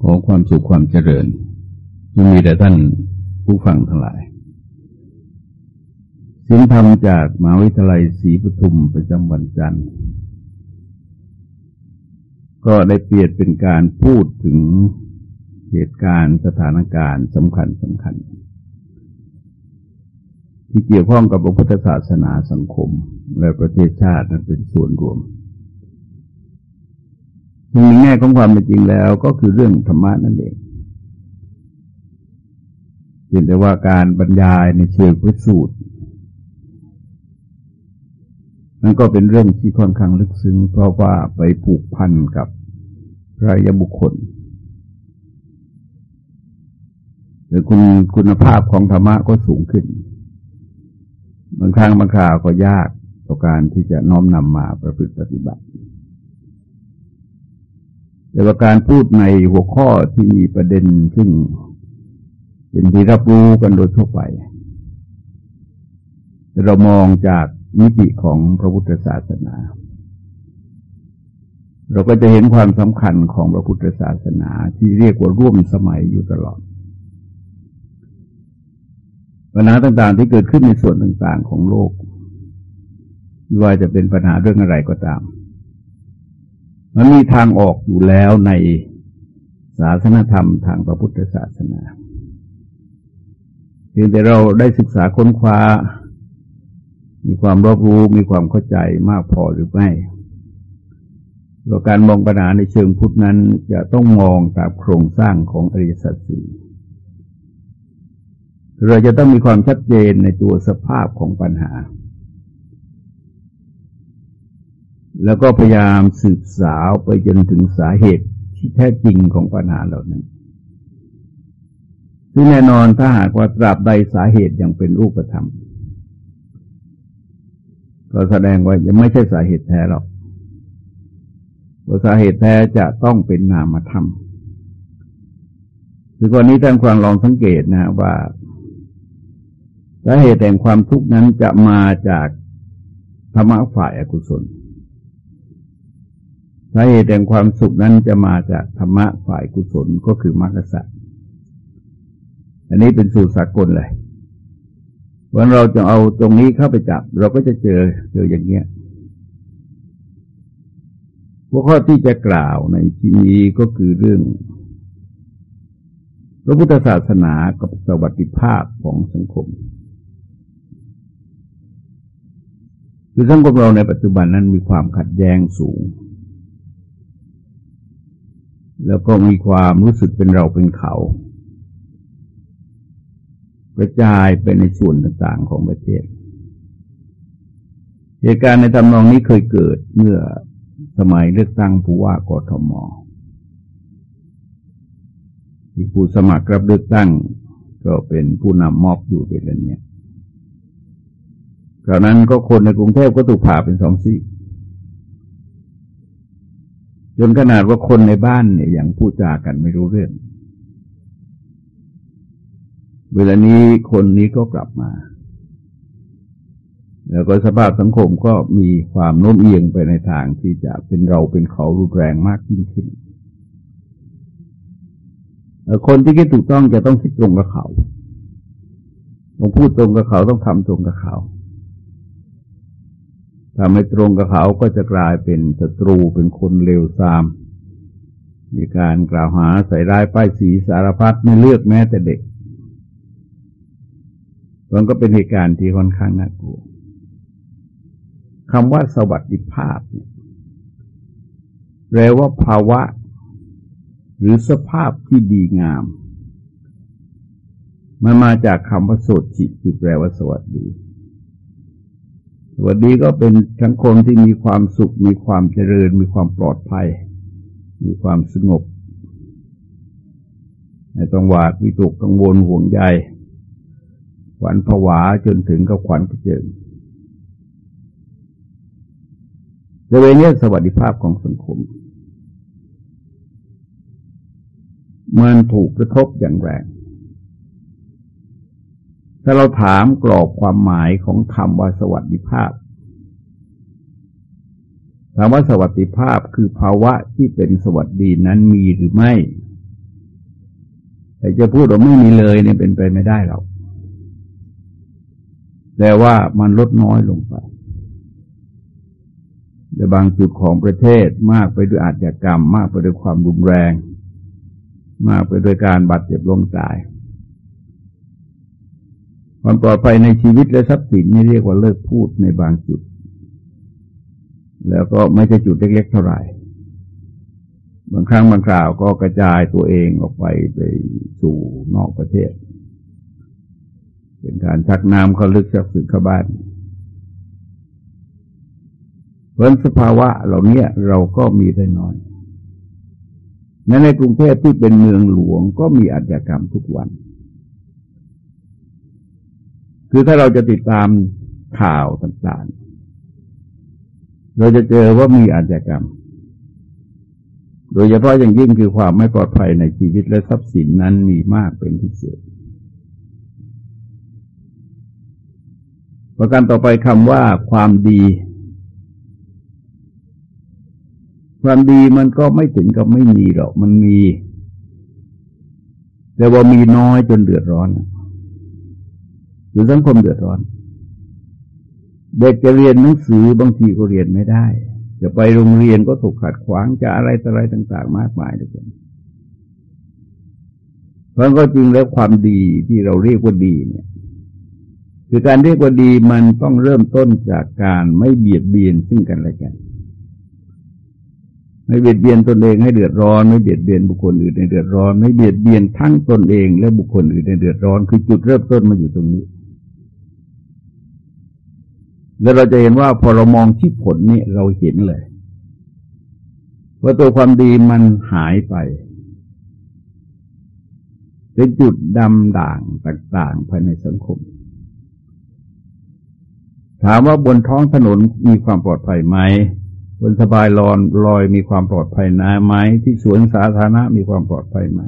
ขอความสุขความเจริญจะมีแต่ท่านผู้ฟังทั้งหลายสิ่งธรรมจากมหาวิทยาลัยศรีปทุมประจำวันจันทร์ ก็ได้เปลี่ยนเป็นการพูดถึงเหตุการณ์สถานการณ์สำคัญสำคัญ ที่เกี่ยวข้องกับพระพุทธศาสนาสังคม และประเทศชาตินั้นเป็นส่วนรวม ในแง่ของความเป็นจริงแล้วก็คือเรื่องธรรมะนั่นเองเพียงแต่ว่าการบรรยายในเชิงพิสูจน์นั่นก็เป็นเรื่องที่ค่อนข้างลึกซึ้งเพราะว่าไปผูกพันกับรายบุคคลหรือคุณคุณภาพของธรรมะก็สูงขึ้น บางครั้งบางคราวก็ยากต่อการที่จะน้อมนำมาประพฤติปฏิบัติ แต่ว่าการพูดในหัวข้อที่มีประเด็นซึ่งเป็นที่รับรู้กันโดยทั่วไป เรามองจากมิติของพระพุทธศาสนา เราก็จะเห็นความสำคัญของพระพุทธศาสนาที่เรียกว่าร่วมสมัยอยู่ตลอดปัญหาต่างๆ ที่เกิดขึ้นในส่วนต่างๆของโลกไม่ว่าจะเป็นปัญหาเรื่องอะไรก็ตาม มันมีทางออกอยู่แล้วในศาสนธรรมทางพระพุทธศาสนาเพียงแต่เราได้ศึกษาค้นคว้า มีความรอบรู้มีความเข้าใจมากพอหรือไม่เราการมองปัญหาในเชิงพุทธนั้น จะต้องมองตามโครงสร้างของอริยสัจสี่เราจะต้องมีความชัดเจนในตัวสภาพของปัญหา แล้วก็พยายามสืบสาวไปจนถึงสาเหตุที่แท้จริงของปัญหาเหล่านั้นซึ่งแน่นอนถ้าหากว่าตราบใดสาเหตุยังเป็นรูปธรรม ก็แสดงว่ายังไม่ใช่สาเหตุแท้หรอกว่าสาเหตุแท้จะต้องเป็นนามธรรมคือกรณีท่านความลองสังเกตนะว่าสาเหตุแห่งความทุกข์นั้นจะมาจากธรรมะฝ่ายอกุศล สาเหตุแห่งความสุขนั้นจะมาจากธรรมะฝ่ายกุศลก็คือมรรคสัจอันนี้เป็นสูตรสากลเลยวันเราจะเอาตรงนี้เข้าไปจับ เราก็จะเจอเจออย่างเงี้ยหัวข้อที่จะกล่าวในที่นี้ก็คือเรื่อง พระพุทธศาสนากับสวัสดิภาพของสังคม คือสังคมเราในปัจจุบันนั้นมีความขัดแย้งสูง แล้วก็มีความรู้สึกเป็นเราเป็นเขากระจายไปในส่วนต่างๆของประเทศ เหตุการณ์ในตำนองนี้เคยเกิดเมื่อสมัยเลือกตั้งผู้ว่ากทมที่ผู้สมัครรับเลือกตั้ง ก็เป็นผู้นำมอบอยู่เป็นเนี้ยคราวนั้นก็คนในกรุงเทพก็ถูกผ่าเป็นสองซี่ จนขนาดว่าคนในบ้านเนี่ยยังพูดจากันไม่รู้เรื่อง เวลานี้คนนี้ก็กลับมา แล้วก็สภาพสังคมก็มีความโน้มเอียงไปในทางที่จะเป็นเราเป็นเขารุนแรงมากยิ่งขึ้น คนที่คิดถูกต้องจะต้องคิดตรงกับเขา ต้องพูดตรงกับเขาต้องทำตรงกับเขา ถ้าไม่ตรงกับเขาก็จะกลายเป็นศัตรูเป็นคนเลวทราม มีการกล่าวหาใส่ร้ายป้ายสีสารพัดไม่เลือกแม้แต่เด็ก มันก็เป็นเหตุการณ์ที่ค่อนข้างน่ากลัวคำว่าสวัสดิภาพเนี่ยแปลว่าภาวะ หรือสภาพที่ดีงาม มันมาจากคำว่าโสติคือแปลว่าสวัสดี วัสดีก็เป็นสังคมที่มีความสุข มีความเจริญ มีความปลอดภัย มีความสงบในต้องหวาดวิตกกังวลห่วงใยขวัญผวาจนถึงกับขวัญกระเจิงในเวนี้สวัสดิภาพของสังคม มันถูกกระทบอย่างแรง ถ้าเราถามกรอบความหมายของคำว่าสวัสดิภาพถามว่าสวัสดิภาพคือภาวะที่เป็นสวัสดีนั้นมีหรือไม่ แต่จะพูดว่าไม่มีเลยเนี่ยเป็นไปไม่ได้หรอกแต่ว่ามันลดน้อยลงไปในบางจุดของประเทศมากไปด้วยอาชญากรรม มากไปด้วยความรุนแรง มากไปด้วยการบาดเจ็บล้มตาย ความปลอดภัยในชีวิตและทรัพย์สินนี่เรียกว่าเลิกพูดในบางจุด แล้วก็ไม่ใช่จุดเล็กๆเท่าไหร่ บางครั้งบางคราวก็กระจายตัวเองออกไปไปสู่นอกประเทศ เป็นการชักน้ำเข้าลึกชักสึกเข้าบ้านเพราะสภาวะเหล่านี้เราก็มีได้น้อยแม้ในกรุงเทพที่เป็นเมืองหลวงก็มีอาชญากรรมทุกวัน คือถ้าเราจะติดตามข่าวต่างๆ เราจะเจอว่ามีอาชญากรรม โดยเฉพาะอย่างยิ่งคือความไม่ปลอดภัยในชีวิตและทรัพย์สินนั้นมีมากเป็นพิเศษ ประการต่อไปคำว่าความดี ความดีมันก็ไม่ถึงกับไม่มีหรอก มันมี แต่ว่ามีน้อยจนเดือดร้อน หรือสังคมเดือดร้อน เด็กจะเรียนหนังสือบางทีก็เรียนไม่ได้ จะไปโรงเรียนก็ถูกขัดขวางจะอะไรต่ออะไรต่าง ๆ มากมายเลยกันเพราะก็จริงแล้วความดีที่เราเรียกว่าดีเนี่ย คือการเรียกว่าดีมันต้องเริ่มต้นจากการไม่เบียดเบียนซึ่งกันและกันไม่เบียดเบียนตนเองให้เดือดร้อนไม่เบียดเบียนบุคคลอื่นในเดือดร้อน ไม่เบียดเบียนทั้งตนเองและบุคคลอื่นในเดือดร้อน คือจุดเริ่มต้นมาอยู่ตรงนี้ แล้วเราจะเห็นว่าพอเรามองที่ผลนี่เราเห็นเลย ว่าตัวความดีมันหายไป เป็นจุดดำด่างต่าง ๆ ภายในสังคม ถามว่าบนท้องถนนมีความปลอดภัยไหมบนสบายลอนลอยมีความปลอดภัยนะไหมที่สวนสาธารณะมีความปลอดภัยไหม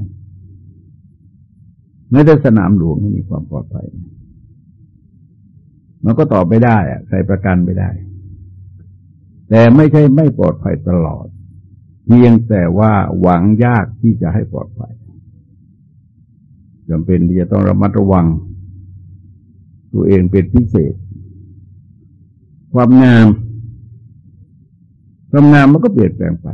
ไม่ได้สนามหลวงมีความปลอดภัยมั มันก็ตอบไม่ได้อะใครประกันไม่ได้ แต่ไม่ใช่ไม่ปลอดภัยตลอด เพียงแต่ว่าหวังยากที่จะให้ปลอดภัยจำเป็นที่จะต้องระมัดระวัง ตัวเองเป็นพิเศษ ความงามความงามมันก็เปลี่ยนแปลงไป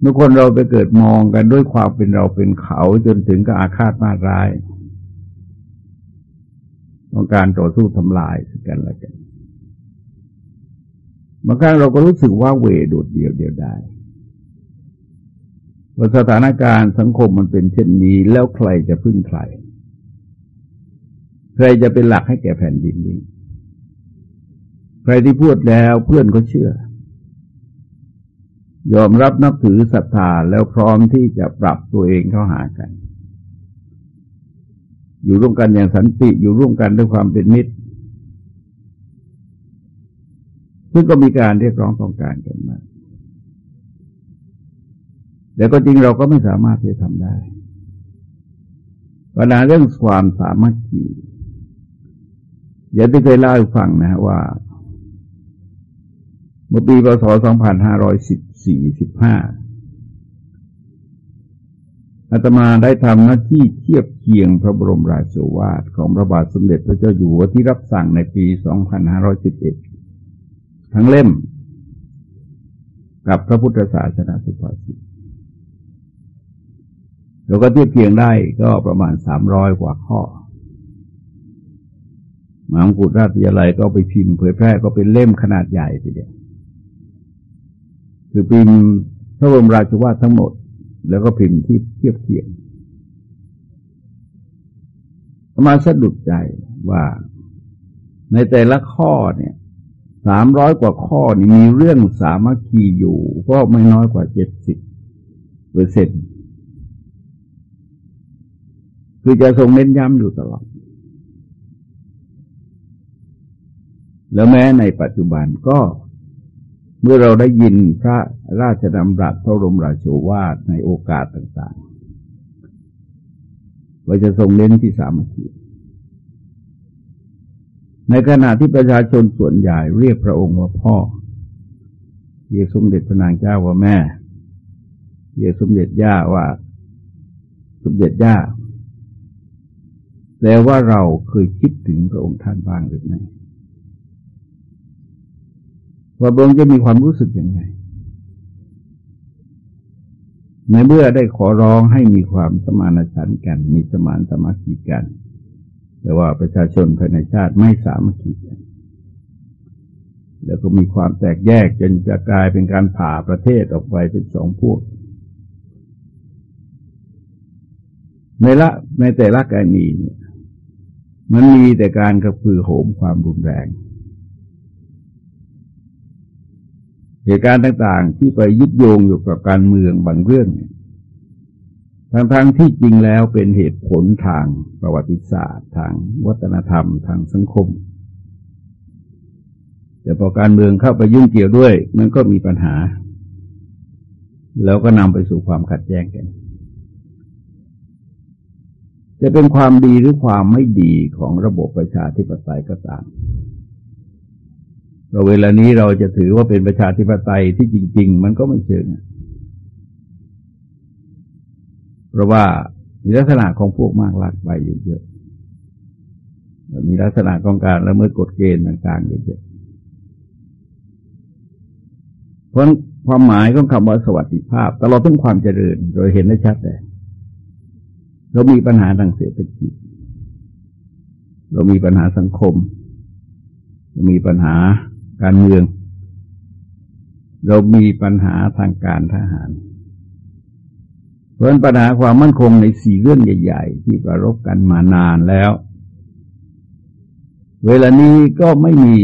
เมื่อคนเราไปเกิดมองกันด้วยความเป็นเราเป็นเขาจนถึงกับอาฆาตมาร้าย ต้องการต่อสู้ทำลายกันและกันบางครั้งเราก็รู้สึกว่าเวโดดเดียวเดียวได้ว่าสถานการณ์สังคมมันเป็นเช่นนี้ แล้วใครจะพึ่งใคร ใครจะเป็นหลักให้แก่แผ่นดินนี้ ใครที่พูดแล้วเพื่อนก็เชื่อ ยอมรับนับถือศรัทธาแล้วพร้อมที่จะปรับตัวเองเข้าหากัน อยู่ร่วมกันอย่างสันติอยู่ร่วมกันด้วยความเป็นมิตรซึ่งก็มีการเรียกร้องต้องการกันมาแต่ก็จริงเราก็ไม่สามารถที่จะทำได้ปัญหาเรื่องความสามัคคีอย่างที่เคยเล่าให้ฟังนะว่า เมื่อปีพศ 2514-15 อาตมาได้ทำหน้าที่เทียบเคียงพระบรมราชวาทของพระบาทสมเด็จพระเจ้าอยู่หัวที่รับสั่งในปี 2511 ทั้งเล่ม กับพระพุทธศาสนาสุภาษิตเราก็เทียบเคียงได้ก็ประมาณ 300 กว่าข้อมหากุฎราชวิทยาลัยก็ไปพิมพ์เผยแพร่ก็เป็นเล่มขนาดใหญ่ทีเดียวคือพิมพ์พระบรมราชวาททั้งหมด แล้วก็พิมพ์ที่เทียบเคียงมาสะดุดใจว่าในแต่ละข้อเนี่ยสามร้อยกว่าข้อนี่มีเรื่องสามัคคีอยู่ ก็ไม่น้อยกว่าเจ็ดสิบเปอร์เซ็นต์คือจะทรงเน้นย้ำอยู่ตลอด แล้วแม้ในปัจจุบันก็ เมื่อเราได้ยินพระราชดำรัสพระรมราชโอวาทในโอกาสต่างๆเราจะทรงเน้นที่สามัคคีในขณะที่ประชาชนส่วนใหญ่เรียกพระองค์ว่าพ่อ เรียกสมเด็จพระนางเจ้าว่าแม่ เรียกสมเด็จย่าว่าสมเด็จย่าแต่ว่าเราเคยคิดถึงพระองค์ท่านบ้างหรือไม่ ว่าพระองค์จะมีความรู้สึกยังไง ในเมื่อได้ขอร้องให้มีความสมานฉันท์กัน มีสมานสมัคคีกัน แต่ว่าประชาชนภายในชาติไม่สามัคคีกัน แล้วก็มีความแตกแยกจนจะกลายเป็นการผ่าประเทศออกไปเป็นสองพวกในละในแต่ละกรณีเนี่ยมันมีแต่การกระพือโหมความรุนแรง เหตุการณ์ต่างๆ ที่ไปยึดโยงอยู่กับการเมืองบางเรื่องเนี่ยทั้งๆทที่จริงแล้วเป็นเหตุผลทางประวัติศาสตร์ ทางวัฒนธรรม ทางสังคม แต่พอการเมืองเข้าไปยุ่งเกี่ยวด้วย มันก็มีปัญหา แล้วก็นำไปสู่ความขัดแย้งกัน จะเป็นความดีหรือความไม่ดีของระบบประชาธิปไตยก็ตาม เราเวลานี้เราจะถือว่าเป็นประชาธิปไตยที่จริง ๆ มันก็ไม่เชิงเพราะว่ามีลักษณะของพวกมากลักไปอยู่เยอะมีลักษณะของการละเมิดกฎเกณฑ์ต่างๆอยู่เยอะเพราะความหมายของคำว่าสวัสดิภาพตลอดทั้งความเจริญโดยเห็นได้ชัดเลยเรามีปัญหาทางเศรษฐกิจ เรามีปัญหาสังคม เรามีปัญหา การเมือง เรามีปัญหาทางการทหาร เพราะปัญหาความมั่นคงในสี่เรื่องใหญ่ ๆ ที่ประรบกันมานานแล้ว เวลานี้ก็ไม่มี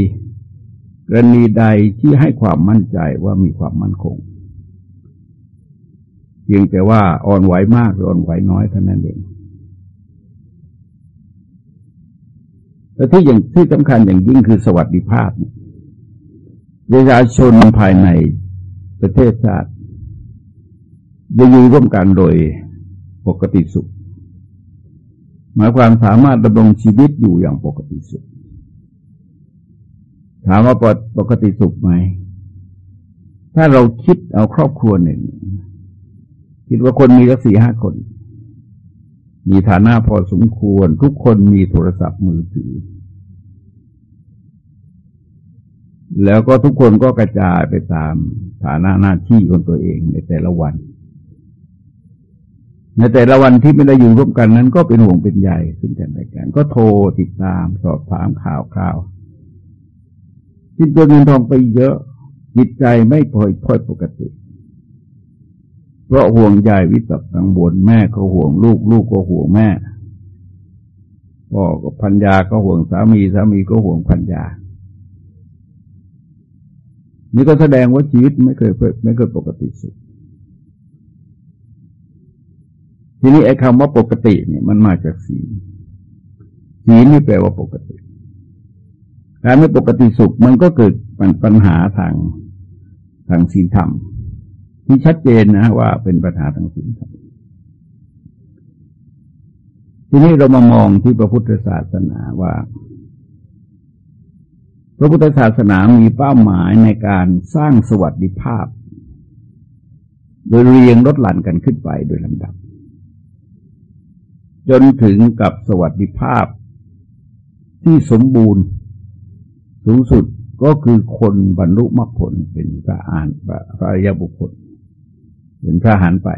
กรณีใดที่ให้ความมั่นใจว่ามีความมั่นคงพียงแต่ว่าอ่อนไหวมากหรืออ่อนไหวน้อยเท่านั้นเองแต่ที่อย่างที่สำคัญอย่างยิ่งคือสวัสดิภาพ ประชาชนภายในประเทศชาติจะอยู่ร่วมกันโดยปกติสุข หมายความสามารถดำรงชีวิตอยู่อย่างปกติสุข ถามว่าปกติสุขไหม ถ้าเราคิดเอาครอบครัวหนึ่ง คิดว่าคนมีสักสี่ห้าคน มีฐานะพอสมควร ทุกคนมีโทรศัพท์มือถือ แล้วก็ทุกคนก็กระจายไปตามฐานะหน้าที่ของตัวเองในแต่ละวัน ในแต่ละวันที่ไม่ได้อยู่ร่วมกันนั้น ก็เป็นห่วงเป็นใหญ่ซึ่งกันและกัน ก็โทรติดตามสอบถามข่าวข่าวจิตตัวเงินทองไปเยอะจิตใจไม่พอยพอยปกติ เพราะห่วงใยวิตกกังวลแม่ก็ห่วงลูกลูกก็ห่วงแม่พ่อกับพันยาก็ห่วงสามีสามีก็ห่วงพันยา นี่ก็แสดงว่าชีวิตไม่เคยไม่เคยปกติสุดทีนี้ไอ้คำว่าปกติเนี่ยมันมาจากศีลศีลนี่แปลว่าปกติการไม่ปกติสุขมันก็เกิดปัญหาทางทางศีลธรรม ที่ชัดเจนนะว่าเป็นปัญหาทางศีลธรรมทีนี้เรามามองที่พระพุทธศาสนาว่า พระพุทธศาสนามีเป้าหมายในการสร้างสวัสดิภาพ โดยเรียงลดหลั่นกันขึ้นไปโดยลำดับ จนถึงกับสวัสดิภาพที่สมบูรณ์สูงสุดก็คือคนบรรลุมรรคผลเป็นพระอานพระอริยบุคคลเป็นพระหันไป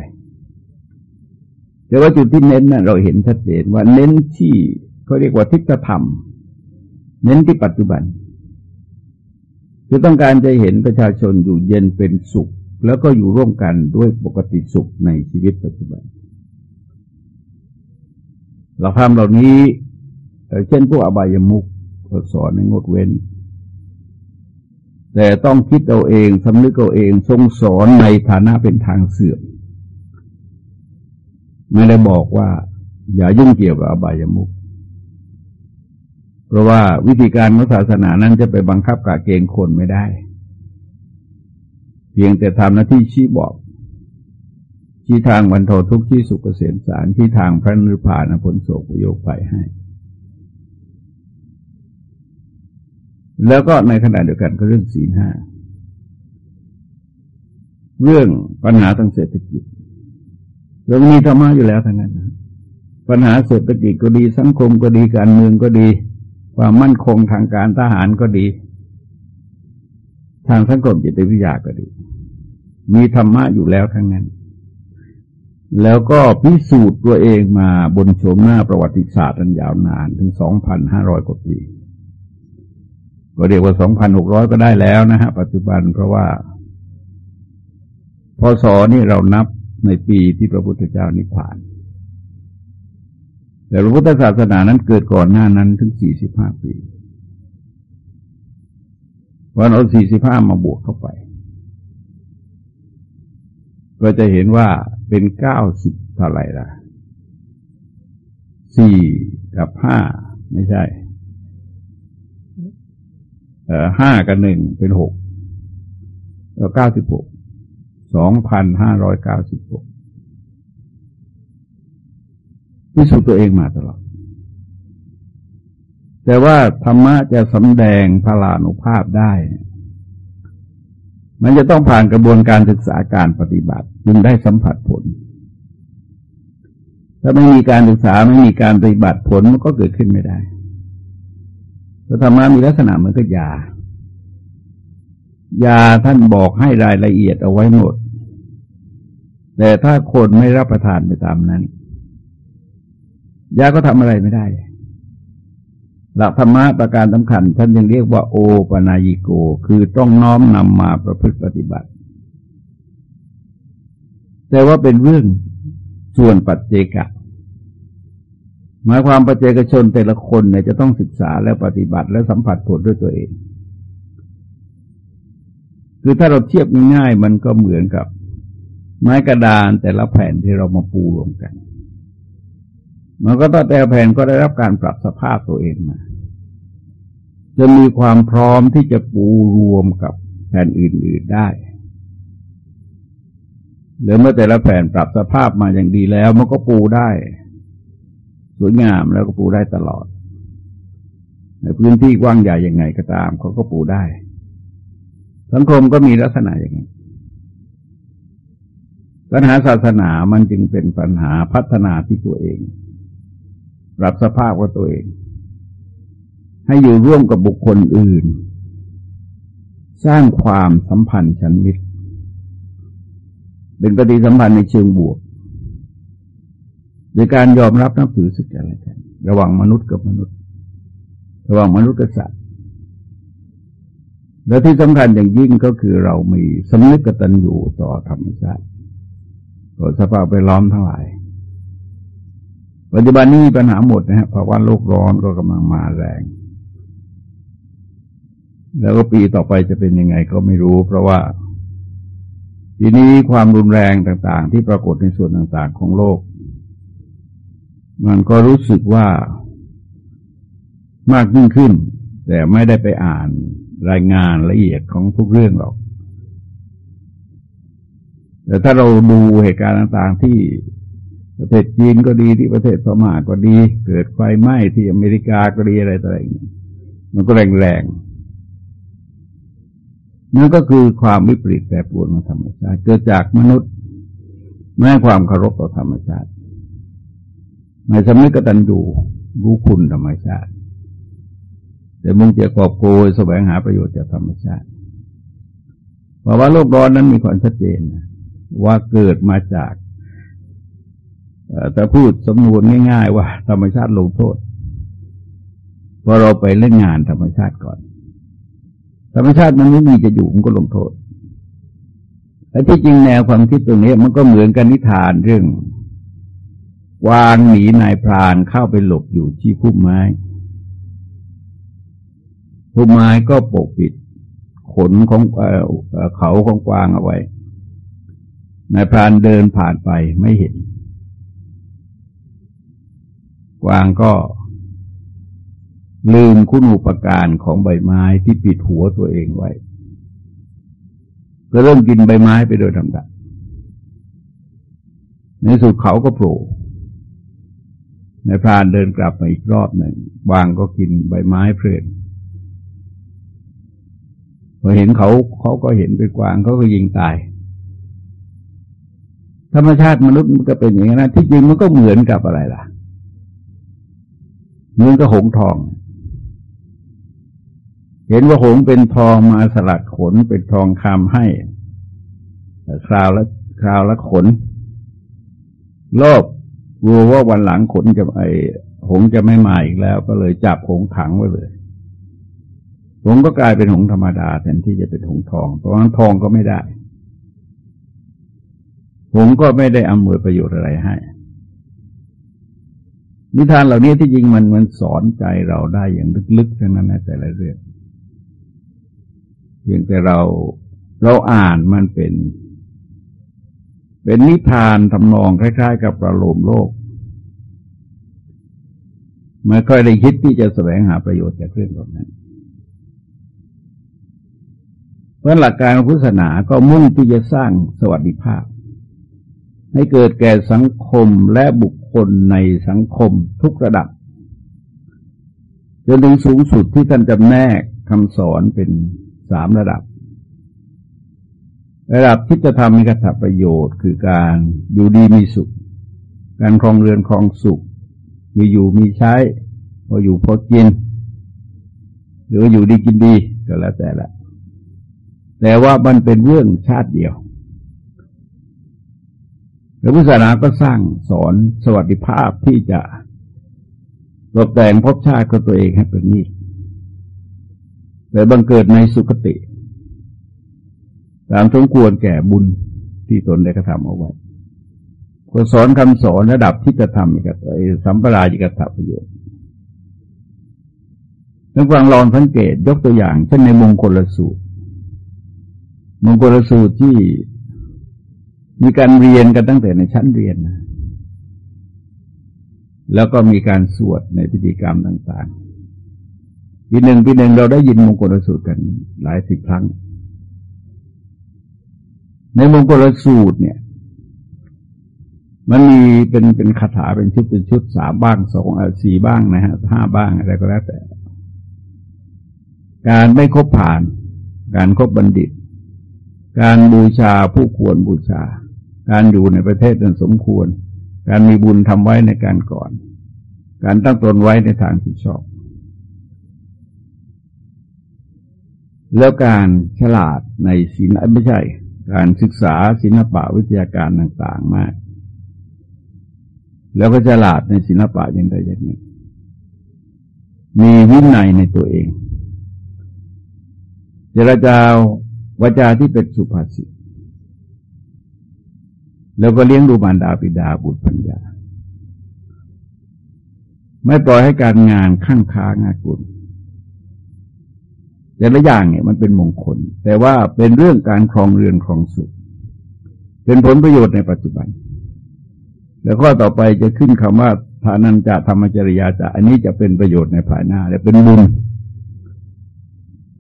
แต่ว่าจุดที่เน้นนะ่ะเราเห็นชัดเจนว่าเน้นที่เขาเรียกว่าทิฏฐธรรม เน้นที่ปัจจุบัน คือต้องการจะเห็นประชาชนอยู่เย็นเป็นสุข แล้วก็อยู่ร่วมกันด้วยปกติสุขในชีวิตปัจจุบันเราทำเหล่านี้เช่นพวกอบายมุกสอนในงดเว้น แต่ต้องคิดเอาเองสำนึกเอาเองทรงสอนในฐานะเป็นทางเสื่อมไม่ได้บอกว่า อย่ายุ่งเกี่ยวกับอบายมุข เพราะว่าวิธีการของศาสนานั้นจะไปบังคับกะเกณฑ์คนไม่ได้ เพียงแต่ทำหน้าที่ชี้บอก ชี้ทางบรรเทาทุกข์ชี้สุขเกษมสารชี้ทางพระนิพพานผลโศกโยกไปให้ แล้วก็ในขณะเดียวกันก็เรื่องศีลห้าเรื่องปัญหาทางเศรษฐกิจเรามีธรรมะอยู่แล้วทั้งนั้นปัญหาเศรษฐกิจก็ดีสังคมก็ดีการเมืองก็ดี ความมั่นคงทางการทหารก็ดี ทางสังคมจิตวิทยาก็ดี มีธรรมะอยู่แล้วทั้งนั้น แล้วก็พิสูจน์ตัวเองมาบนโฉมหน้าประวัติศาสตร์อันยาวนานถึงสองพันห้าร้อยกว่าปีก็เรียกว่าสองพันหกร้อยก็ได้แล้วนะฮะ ปัจจุบันเพราะว่าพศนี่เรานับในปีที่พระพุทธเจ้านิพพาน แต่พระพุทธศาสนานั้นเกิดก่อนหน้านั้นถึงสี่สิบห้าปีวันเอาสี่สิบห้ามาบวกเข้าไป ก็จะเห็นว่าเป็นเก้าสิบเท่าไหร่ละสี่กับห้าไม่ใช่ห้ากับหนึ่งเป็นหกแล้วเก้าสิบหกสองพันห้าร้อยเก้าสิบหก พิสูจน์ตัวเองมาตลอด แต่ว่าธรรมะจะสำแดงพลานุภาพได้ มันจะต้องผ่านกระบวนการศึกษาการปฏิบัติ จึงได้สัมผัสผล ถ้าไม่มีการศึกษาไม่มีการปฏิบัติผลมันก็เกิดขึ้นไม่ได้แต่ธรรมะมีลักษณะเหมือนกับยา ยาท่านบอกให้รายละเอียดเอาไว้หมด แต่ถ้าคนไม่รับประทานไปตามนั้น ยาก็ทำอะไรไม่ได้หลักธรรมะประการสำคัญ ท่านยังเรียกว่าโอปนายิโก คือต้องน้อมนำมาประพฤติปฏิบัติ แต่ว่าเป็นเรื่องส่วนปัจเจกะ หมายความปัจเจกชนแต่ละคนเนี่ยจะต้องศึกษาและปฏิบัติและสัมผัสผลด้วยตัวเอง คือถ้าเราเทียบง่ายๆมันก็เหมือนกับ ไม้กระดานแต่ละแผ่นที่เรามาปูรวมกัน มันก็ต้องแต่แผ่นก็ได้รับการปรับสภาพตัวเองมาจะมีความพร้อมที่จะปูรวมกับแผ่นอื่น ๆได้หรือเมื่อแต่ละแผ่นปรับสภาพมาอย่างดีแล้ว มันก็ปูได้ สวยงามแล้วก็ปูได้ตลอด ในพื้นที่กว้างใหญ่ยังไงก็ตามเขาก็ปูได้ สังคมก็มีลักษณะอย่างนี้ปัญหาศาสนามันจึงเป็นปัญหาพัฒนาที่ตัวเอง รับสภาพกับตัวเอง ให้อยู่ร่วมกับบุคคลอื่น สร้างความสัมพันธ์ชันมิตร เป็นปฏิสัมพันธ์ในเชิงบวกโดยการยอมรับนับถือสึกอะไรกัน ระหว่างมนุษย์กับมนุษย์ ระหว่างมนุษย์กับสัตว์และที่สำคัญอย่างยิ่งก็คือเรามีสำนึกกตัญญูต่อธรรมชาติต่อสภาพไปล้อมทั้งหลาย ปัจจุบันนี้มีปัญหาหมดนะฮะภาวะโลกร้อนก็กำลังมาแรง แล้วก็ปีต่อไปจะเป็นยังไงก็ไม่รู้ เพราะว่า ทีนี้ความรุนแรงต่างๆ ที่ปรากฏในส่วนต่างๆของโลก มันก็รู้สึกว่ามากยิ่งขึ้น แต่ไม่ได้ไปอ่านรายงานละเอียดของทุกเรื่องหรอก แต่ถ้าเราดูเหตุการณ์ต่างๆที่ ประเทศจีนก็ดีที่ประเทศพม่าก็ดี เกิดไฟไหม้ที่อเมริกาก็ดีอะไรต่างๆมันก็แรงๆนั่นก็คือความวิปริตแปรปรวนของธรรมชาติ เกิดจากมนุษย์ไม่ให้ความเคารพต่อธรรมชาติไม่สำนึกกตัญญูรู้คุณธรรมชาติแต่มุ่งจะกอบโกยแสวงหาประโยชน์จากธรรมชาติเพราะว่าโลกร้อนนั้นมีความชัดเจนว่าเกิดมาจาก แต่พูดสำนวนง่าย ๆ ว่า ธรรมชาติลงโทษพอเราไปเล่นงานธรรมชาติก่อน ธรรมชาติมันไม่มีจะอยู่มันก็ลงโทษแต่ที่จริงแนวความคิดตรงนี้มันก็เหมือนกันนิทานเรื่องวางหนีนายพรานเข้าไปหลบอยู่ที่พุ่มไม้พุ่มไม้ก็ปกปิด ขนของเขาของกวางเอาไว้นายพรานเดินผ่านไปไม่เห็น กวางก็ลืมคุณอุปการของใบไม้ที่ปิดหัวตัวเองไว้ ก็เริ่มกินใบไม้ไปโดยลำดับในสุดเขาก็โผล่นายพรานเดินกลับมาอีกรอบหนึ่งวางก็กินใบไม้เพลินพอเห็นเขาเขาก็เห็นเป็นกวางเขาก็ยิงตาย ธรรมชาติมนุษย์มันก็เป็นอย่างนั้นที่จริงมันก็เหมือนกับอะไรล่ะ เหมือนกับหงทอง เห็นว่าหงเป็นทองมาสลัดขนเป็นทองคำให้คราวละคราวละขน โลภกลัวว่าวันหลังขนจะไอหงจะไม่มาอีกแล้ว ก็เลยจับหงขังไว้เลยหงก็กลายเป็นหงธรรมดาแทนที่จะเป็นหงทอง เพราะงั้นทองก็ไม่ได้ หงก็ไม่ได้อำนวยประโยชน์อะไรให้ นิทานเหล่านี้ที่จริงมันมันสอนใจเราได้อย่างลึกๆทั้งนั้นนแต่ละเรื่องเพียงแต่เราเราอ่านมันเป็น เป็นนิทานทำนองคล้าย ๆ กับประโลมโลกไม่ค่อยได้คิดที่จะแสวงหาประโยชน์จากเรื่องแบบนั้น เพราะหลักการพุทธศาสนาก็มุ่งที่จะสร้างสวัสดิภาพ ให้เกิดแก่สังคมและบุค คลในสังคมทุกระดับจนถึงสูงสุดที่ท่านจำแนกคำสอนเป็นสามระดับ ระดับที่จะทำให้กระทำประโยชน์ คือการอยู่ดีมีสุข การครองเรือนครองสุข มีอยู่มีใช้ พออยู่พอกิน หรืออยู่ดีกินดีก็แล้วแต่ละ แต่ว่ามันเป็นเรื่องชาติเดียว พระพุทธศาสนาก็สร้างสอนสวัสดิภาพที่จะตกแต่งภพชาติของตัวเองให้เป็นนี้แต่บังเกิดในสุคติ ตามสมควรแก่บุญที่ตนได้กระทำเอาไว้คนสอนคำสอนระดับที่จะทำกับสัมปราจิกถาประโยชน์ท่านฟังลองสังเกตยกตัวอย่าง เช่นในมงคลสูตร มงคลสูตรที่ มีการเรียนกันตั้งแต่ในชั้นเรียนนะแล้วก็มีการสวดในพิธีกรรมต่างๆปีหนึ่งปีหนึ่งเราได้ยินมงคลสูตรกันหลายสิบครั้ง ในมงคลสูตรเนี่ย มันมีเป็นเป็นคาถาเป็นชุดเป็นชุดสามบ้างสองสี่บ้างนะฮะห้าบ้างอะไรก็แล้วแต่ การไม่คบผ่าน การครบบัณฑิต การบูชาผู้ควรบูชา การอยู่ในประเทศนั้นสมควร การมีบุญทำไว้ในการก่อน การตั้งตนไว้ในทางที่ชอบ แล้วการฉลาดในศิลป์ไม่ใช่ การศึกษาศิลปะวิทยาการต่างๆมาก แล้วก็ฉลาดในศิลปะอย่างใดอย่างหนึ่งมีวินัยในตัวเองเจรจาวาจาที่เป็นสุภาษิต แล้วก็เลี้ยงดูมารดาบิดาบุตรปัญญา ไม่ปล่อยให้การงานข้างค้างากุลแต่ละอย่างเนี่ยมันเป็นมงคล แต่ว่าเป็นเรื่องการครองเรือนครองสุข เป็นผลประโยชน์ในปัจจุบัน แล้วก็ต่อไปจะขึ้นคำว่าฐานันจะธรรมจริยาจะอันนี้จะเป็นประโยชน์ในภายหน้า และเป็นบุญ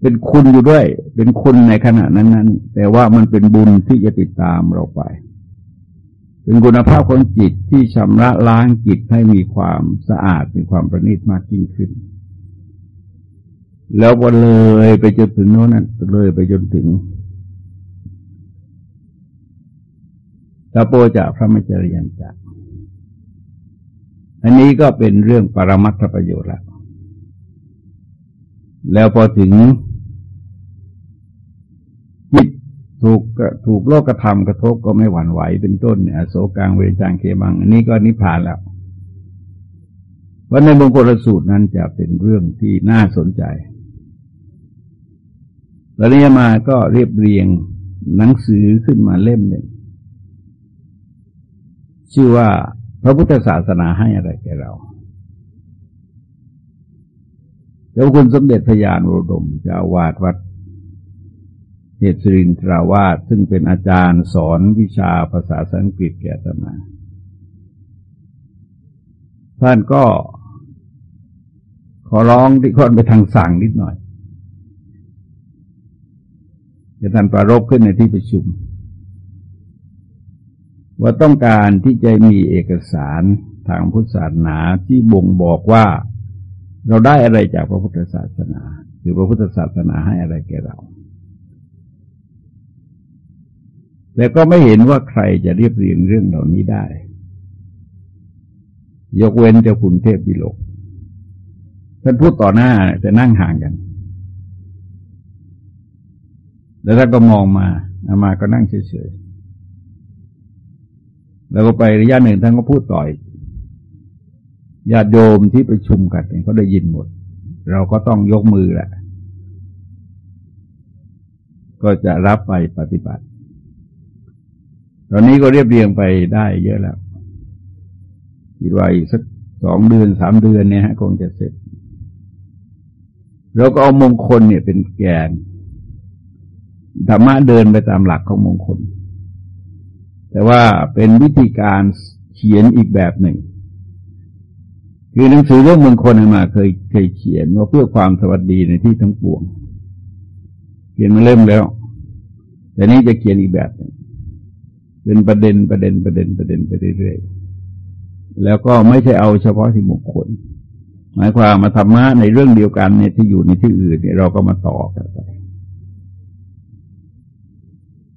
เป็นคุณอยู่ด้วย เป็นคุณในขณะนั้นนั้นแต่ว่ามันเป็นบุญที่จะติดตามเราไป เป็นคุณภาพของจิตที่ชำระล้างจิตให้มีความสะอาดมีความประณีตมากยิ่งขึ้น แล้วก็เลยไปจนถึงโน้นนั้นเลยไปจนถึงตะโปจากพระมจริยันจากอันนี้ก็เป็นเรื่องปรมัตถประโยชน์แล้วแล้วพอถึงจิต ถูกถูกโลกธรรมกระทบก็ไม่หวั่นไหวเป็นต้นเนี่ยโสกางเวจางเคบัง อันนี้ก็นิพพานแล้วเพราในมงคลสูตรนั้นจะเป็นเรื่องที่น่าสนใจแล้วนี้มาก็เรียบเรียงหนังสือขึ้นมาเล่มหนึ่ง ชื่อว่าพระพุทธศาสนาให้อะไรแก่เราเจ้าคุณสมเด็จพยานโรดมเจ้าวาดวัด เหตุสรินทราวาสซึ่งเป็นอาจารย์สอนวิชาภาษาสังกฤษแก่ตมา ท่านก็ ขอร้องที่คนไปทางสั่งนิดหน่อยจะท่านประรบขึ้นในที่ประชุม ว่าต้องการที่จะมีเอกสารทางพุทธศาสนาที่บ่งบอกว่าเราได้อะไรจากพระพุทธศาสนา หรือพระพุทธศาสนาให้อะไรแก่เรา แต่ก็ไม่เห็นว่าใครจะเรียบเรียงเรื่องเหล่านี้ได้ ยกเว้นเจ้าคุณเทพบิโลกท่านพูดต่อหน้าจะนั่งห่างกัน แล้วท่านก็มองมาอามาก็นั่งเฉยๆ แล้วก็ไประยะหนึ่งท่านก็พูดต่อยญาติโยมที่ประชุมกันเขาได้ยินหมด เราก็ต้องยกมือแหละ ก็จะรับไปปฏิบัติ ตอนนี้ก็เรียบเรียงไปได้เยอะแล้วคิดว่าอีกสักสองเดือนสามเดือนเนี่ยฮะคงจะเสร็จเราก็เอามงคลเนี่ยเป็นแกนธรรมะเดินไปตามหลักของมงคล แต่ว่าเป็นวิธีการเขียนอีกแบบหนึ่ง คือหนังสือเรื่องมงคลมาเคยเคยเขียนว่าเพื่อความสวัสดีในที่ทั้งปวง เขียนมาเล่มแล้ว แต่นี้จะเขียนอีกแบบหนึ่ง เป็นประเด็นประเด็นประเด็นประเด็นไปเรื่อยๆแล้วก็ไม่ใช่เอาเฉพาะที่มงคลหมายความมาธรรมะในเรื่องเดียวกันเนี่ยที่อยู่ในที่อื่นเนี่ยเราก็มาต่อกันไป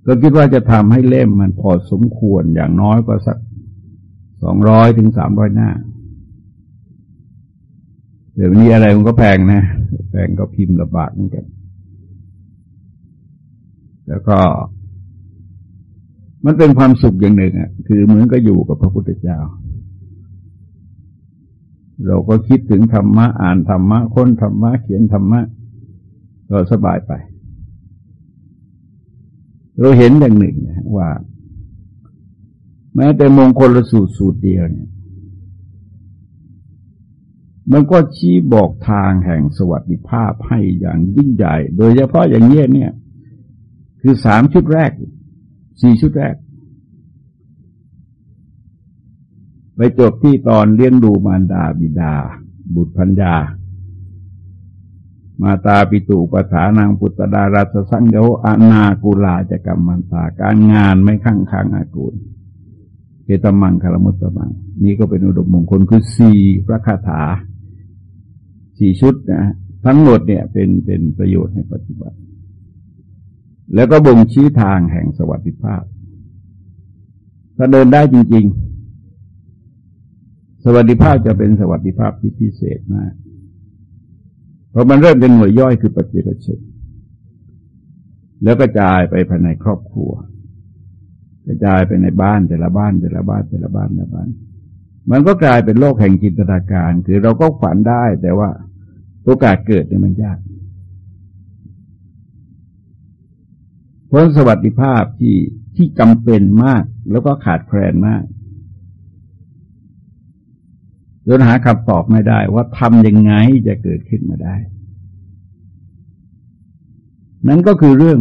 ก็คิดว่าจะทำให้เล่มมันพอสมควรอย่างน้อยก็สักสองร้อยถึงสามร้อยหน้า เดี๋ยวนี้อะไรมันก็แพงนะ แพงก็พิมพ์ลำบากเหมือนกัน แล้วก็ มันเป็นความสุขอย่างหนึ่งอะ คือเหมือนก็อยู่กับพระพุทธเจ้า เราก็คิดถึงธรรมะ อ่านธรรมะ ค้นธรรมะ เขียนธรรมะ ก็สบายไป เราเห็นอย่างหนึ่งว่า แม้แต่มงคลสูตรสูตรเดียวเนี่ยมันก็ชี้บอกทางแห่งสวัสดิภาพให้อย่างยิ่งใหญ่ โดยเฉพาะอย่างเงี้ยเนี่ย คือสามชุดแรก สี่ชุดแรก ไปจบที่ตอนเลี้ยงดูมารดาบิดา บุตรพัญญา มาตาปิตุปถานางปุตตดารัสสังโยอานากุลาจะกรรมมันตาการงานไม่ข้างค้างอากูลเกตมังคารมุตตมัง นี่ก็เป็นอุดมมงคลคือสี่พระคาถาสี่ชุดนะทั้งหมดเนี่ยเป็นเป็นประโยชน์ในปัจจุบัน แล้วก็บ่งชี้ทางแห่งสวัสดิภาพ ถ้าเดินได้จริง ๆ สวัสดิภาพจะเป็นสวัสดิภาพที่พิเศษมาก เพอมันเริ่มเป็นหน่วยย่อยคือปฏิบัติชนแล้วกระจายไปภายในครอบครัว กระจายไปในบ้านแต่ละบ้านแต่ละบ้านแต่ละบ้านแต่ละบ้าน มันก็กลายเป็นโลกแห่งจินตนาการ คือเราก็ฝันได้แต่ว่าโอกาสเกิดเนี่ยมันยาก พราะสวัสดิภาพที่ที่จำเป็นมากแล้วก็ขาดแคลนมากจนหาคำตอบไม่ได้ว่าทำยังไงจะเกิดขึ้นมาได้ นั่นก็คือเรื่อง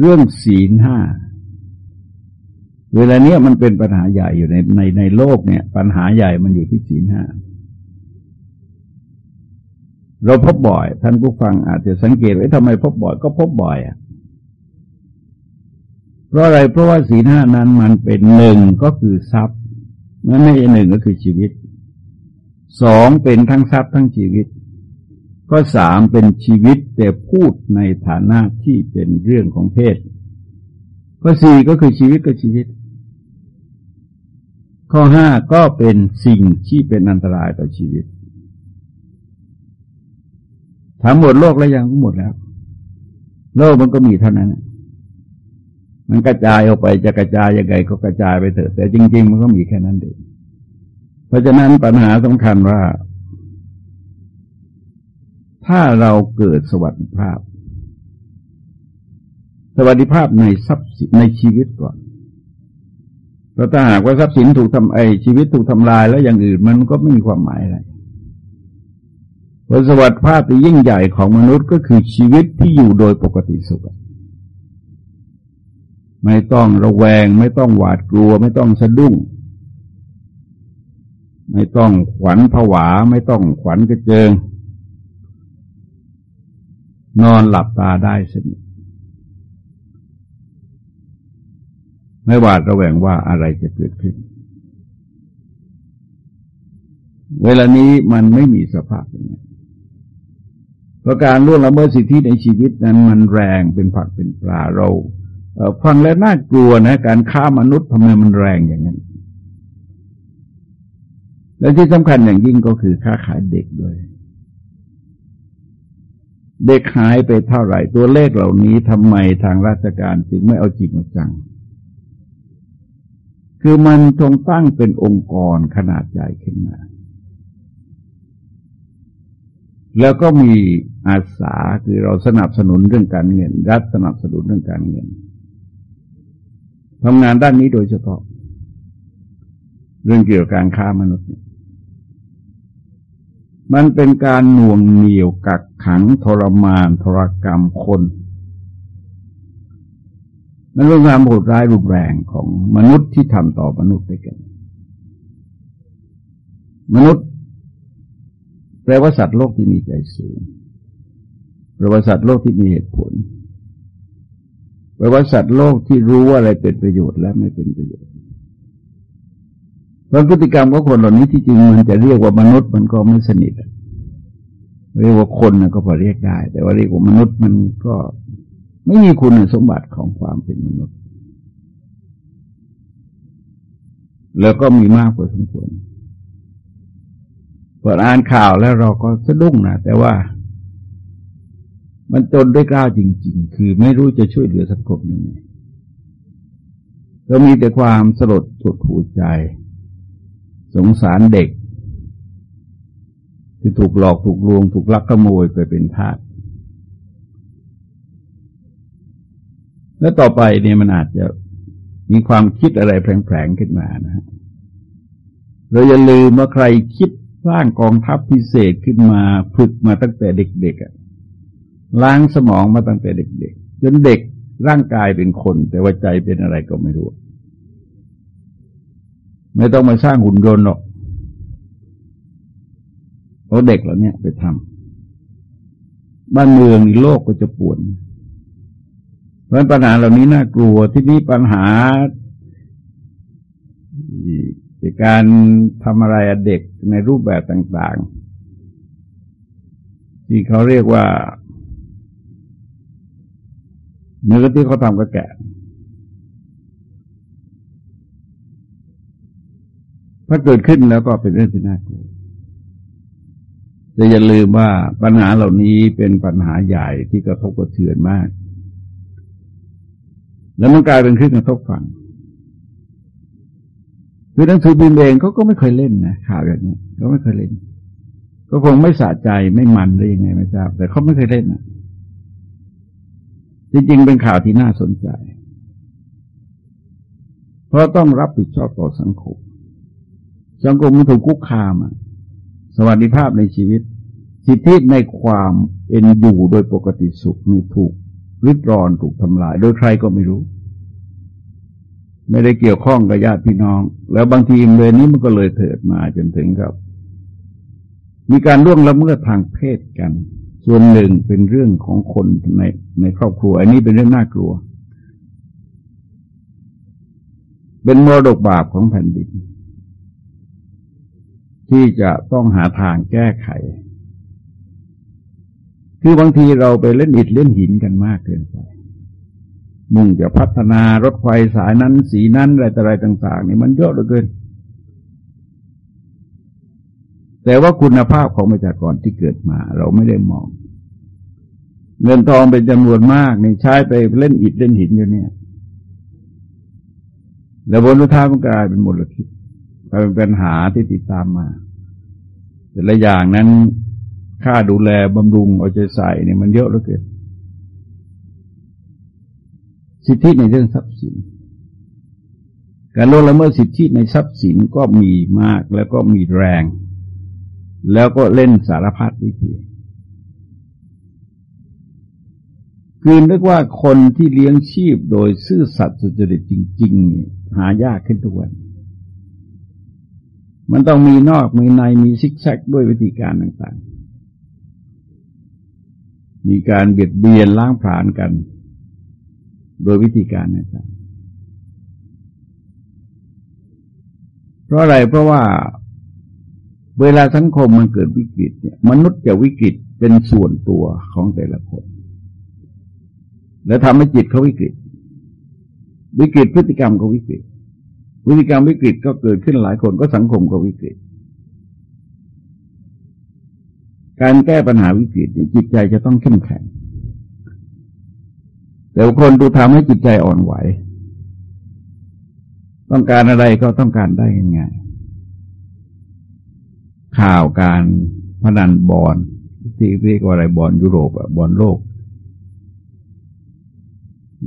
เรื่องศีลห้า เวลาเนี้ยมันเป็นปัญหาใหญ่อยู่ในในในโลกเนี่ย ปัญหาใหญ่มันอยู่ที่ศีลห้า เราพบบ่อย ท่านผู้ฟังอาจจะสังเกตไว้ทำไมพบบ่อยก็พบบ่อยอะเพราะอะไรเพราะว่าศีลห้านั้นมันเป็นหนึ่งก็คือทรัพย์นั่นไม่ใช่หนึ่งก็คือชีวิตสองเป็นทั้งทรัพย์ทั้งชีวิต ก็สามเป็นชีวิตแต่พูดในฐานะที่เป็นเรื่องของเพศ ก็สี่ก็คือชีวิตก็ชีวิต ข้อห้าก็เป็นสิ่งที่เป็นอันตรายต่อชีวิต ทั้งหมดโลกแล้วยังหมดแล้ว โลกมันก็มีเท่านั้น มันกระจายออกไปจะกระจายยังไงก็กระจายไปเถอะ แต่จริง ๆ มันก็มีแค่นั้นเองเพราะฉะนั้นปัญหาสำคัญว่า ถ้าเราเกิดสวัสดิภาพ สวัสดิภาพในทรัพย์สินในชีวิตก่อนเพราะถ้าหากว่าทรัพย์สินถูกทำไอชีวิตถูกทำลายแล้วอย่างอื่นมันก็ไม่มีความหมายอะไร ผลสวัสดิภาพที่ยิ่งใหญ่ของมนุษย์ก็คือชีวิตที่อยู่โดยปกติสุข ไม่ต้องระแวง ไม่ต้องหวาดกลัว ไม่ต้องสะดุ้ง ไม่ต้องขวัญผวา ไม่ต้องขวัญกระเจิง นอนหลับตาได้สนิทไม่หวาดระแวงว่าอะไรจะเกิดขึ้น เวลานี้มันไม่มีสภาพอย่างนี้ เพราะการล่วงละเมิดสิทธิในชีวิตนั้นมันแรงเป็นผักเป็นปลาเราฟังแล้วน่ากลัวนะ การฆ่ามนุษย์ทำไมมันแรงอย่างนั้น และที่สำคัญอย่างยิ่งก็คือค่าขายเด็กด้วย เด็กหายไปเท่าไหร่ ตัวเลขเหล่านี้ทำไมทางราชการจึงไม่เอาจริงมาจัง คือมันทงตั้งเป็นองค์กรขนาดใหญ่ขึ้นมา แล้วก็มีอาสาคือเราสนับสนุนเรื่องการเงิน รัฐสนับสนุนเรื่องการเงินทำงานด้านนี้โดยเฉพาะ เรื่องเกี่ยวกับการค้ามนุษย์ มันเป็นการหน่วงเหนี่ยวกักขังทรมานทรกรรมคน มันเป็นความโหดร้ายรุนแรงของมนุษย์ที่ทำต่อมนุษย์ด้วยกัน มนุษย์ แปลว่าสัตว์โลกที่มีใจสูงแปลว่าสัตว์โลกที่มีเหตุผลแปลว่าสัตว์โลกที่รู้ว่าอะไรเป็นประโยชน์และไม่เป็นประโยชน์เพราะพฤติกรรมของคนเหล่านี้ที่จริงมันจะเรียกว่ามนุษย์มันก็ไม่สนิทเรียกว่าคนนะก็พอเรียกได้ แต่ว่าเรียกว่ามนุษย์มันก็ไม่มีคุณสมบัติของความเป็นมนุษย์ แล้วก็มีมากกว่าสมควร พออ่านข่าวแล้วเราก็สะดุ้งนะแต่ว่า มันจนด้วยกล้าวจริง ๆ คือไม่รู้จะช่วยเหลือสังคมยังไงก็มีแต่ความสลดสดหูใจ สงสารเด็ก ที่ถูกหลอกถูกลวง ถูกลักขโมยไปเป็นทาสแล้วต่อไปเนี่ยมันอาจจะมีความคิดอะไรแผลงๆขึ้นมานะฮะเราอย่าลืมว่าใครคิด สร้างกองทัพพิเศษขึ้นมาฝึกมาตั้งแต่เด็กๆล้างสมองมาตั้งแต่เด็กๆ จนเด็กร่างกายเป็นคน แต่ว่าใจเป็นอะไรก็ไม่รู้ ไม่ต้องมาสร้างหุ่นยนต์หรอกเอาเด็กเหล่านี้ไปทำบ้านเมืองในโลกก็จะปวดเพราะปัญหาเหล่านี้น่ากลัวที่นี่ปัญหา การทำอะไรเด็กในรูปแบบต่าง ๆ ที่เขาเรียกว่าเนื้อที่เขาทำกับแกะถ้าเกิดขึ้นแล้วก็เป็นเรื่องที่น่ากลัวแต่อย่าลืมว่าปัญหาเหล่านี้เป็นปัญหาใหญ่ที่กระทบกระเทือนมาก แล้วมันกลายเป็นคลื่นกระทบฝั่ง คือหนังสือพิมพ์เองเขาก็ไม่เคยเล่นนะข่าวอย่างนี้เขาไม่เคยเล่น ก็คงไม่สะใจไม่มันได้ยังไงไม่ทราบ แต่เขาไม่เคยเล่นนะจริงๆเป็นข่าวที่น่าสนใจ เพราะต้องรับผิดชอบต่อสังคม สังคมมันถูกคุกคามสวัสดิภาพในชีวิต สิทธิในความเป็นอยู่โดยปกติสุขนี่ถูกริดรอนถูกทำลาย โดยใครก็ไม่รู้ ไม่ได้เกี่ยวข้องกับญาติพี่น้อง แล้วบางทีเลยนี้มันก็เลยเถิดมาจนถึงครับ มีการล่วงละเมิดทางเพศกัน ส่วนหนึ่งเป็นเรื่องของคนในในครอบครัว อันนี้เป็นเรื่องน่ากลัว เป็นมรดกบาปของแผ่นดิน ที่จะต้องหาทางแก้ไข คือบางทีเราไปเล่นอิฐเล่นหินกันมากเกินไป มุ่งจะพัฒนารถไฟสายนั้น สีนั้นอะไรต่ออะไรต่าง ๆ นี่มันเยอะเหลือเกิน แต่ว่าคุณภาพของประชากรที่เกิดมา เราไม่ได้มอง เงินทองเป็นจำนวนมากนี่ใช้ไปเล่นอิฐเล่นหินอยู่เนี่ย แล้วบนรุท้ามันกลายเป็นมลพิษกลายเป็นปัญหาที่ติดตามมา แต่ละอย่างนั้นค่าดูแลบำรุงเอาใจใส่เนี่ยมันเยอะเหลือเกิน สิทธิในเรื่องทรัพย์สิน การล่วงละเมิดสิทธิในทรัพย์สินก็มีมากแล้วก็มีแรง แล้วก็เล่นสารพัดวิธีคือเรียกว่าคนที่เลี้ยงชีพโดยซื่อสัตย์สุจริตจริง ๆ หายากขึ้นทุกวัน มันต้องมีนอกมีในมีซิกแซกด้วยวิธีการต่างๆ มีการเบียดเบียนล้างผลาญกัน โดยวิธีการนะครับเพราะอะไรเพราะว่าเวลาสังคมมันเกิดวิกฤตเนี่ยมนุษย์จะวิกฤตเป็นส่วนตัวของแต่ละคน แล้วทำให้จิตเขาวิกฤต วิกฤตพฤติกรรมก็วิกฤตพฤติกรรมวิกฤตก็เกิดขึ้นหลายคนก็สังคมก็วิกฤต การแก้ปัญหาวิกฤตจิตใจจะต้องเข้มแข็ง แต่คนดูทำให้จิตใจอ่อนไหว ต้องการอะไรก็ต้องการได้ง่ายข่าวการพนันบอลที่เรียกว่าอะไรบอลยุโรปอะบอลโลก